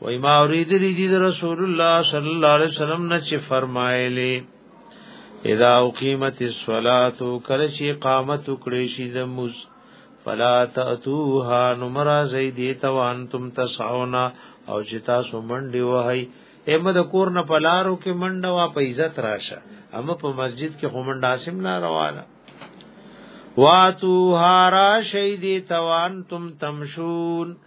وای ما اوریدلی دی رسول الله صلی الله علیه وسلم نه چې فرمایلی اذا اقیمت الصلاۃ کله چې قامت کړي شي د مز فلا تاتوها نمرا زیدی توان تم تسعونا او چې تاسو منډي وهی احمد کور نه پلارو کې منډه وا په عزت راشه اما په مسجد کې خومنډه اسم نه روانه واتو هارا شیدی توان تم تمشون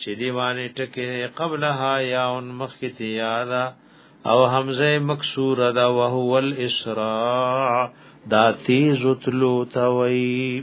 چې دی باندې ټکه قبلها یا ان مخکته یادا او حمزه مکسور دا وهو الاسراع دا تیز تلو توي